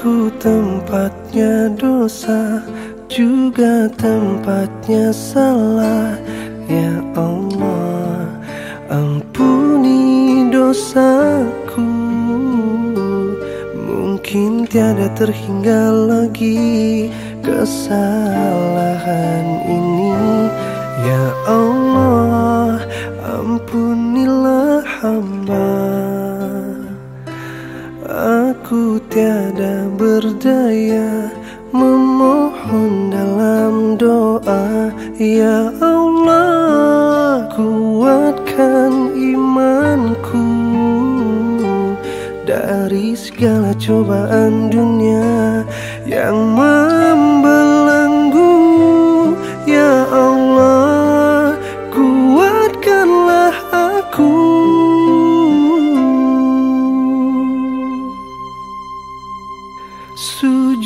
Aku tempatnya dosa Juga tempatnya salah. Ya Allah Ampuni dosaku. Mungkin tiada terhingga lagi Kesalahan ini. Ya Allah tiada berdaya Memohon dalam doa. Ya Allah Kuatkan imanku Dari segala cobaan dunia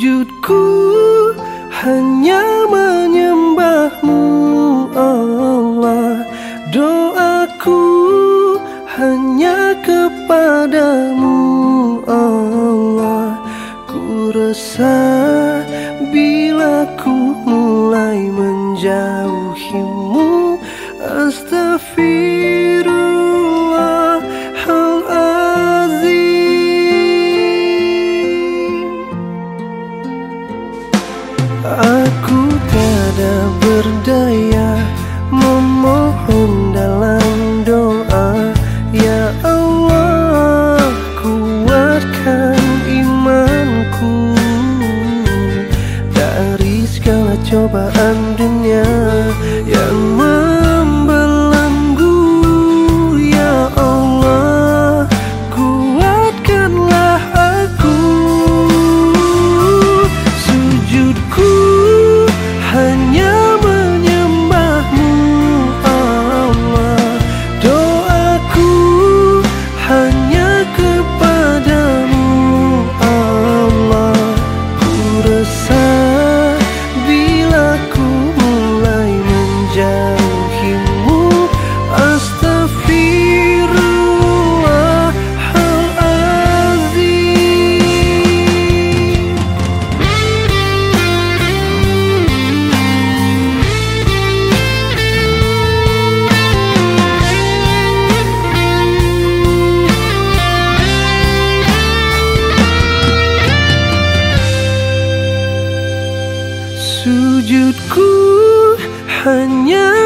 Sujudku hanya menyembahmu Allah. Doaku hanya kepadamu Allah. Ku resah bila ku mulai menjauhimu Astaga berdaya Memohon dalam doa. Ya Allah kuatkan imanku. Dari segala cobaan dunia Yang Wujudku hanya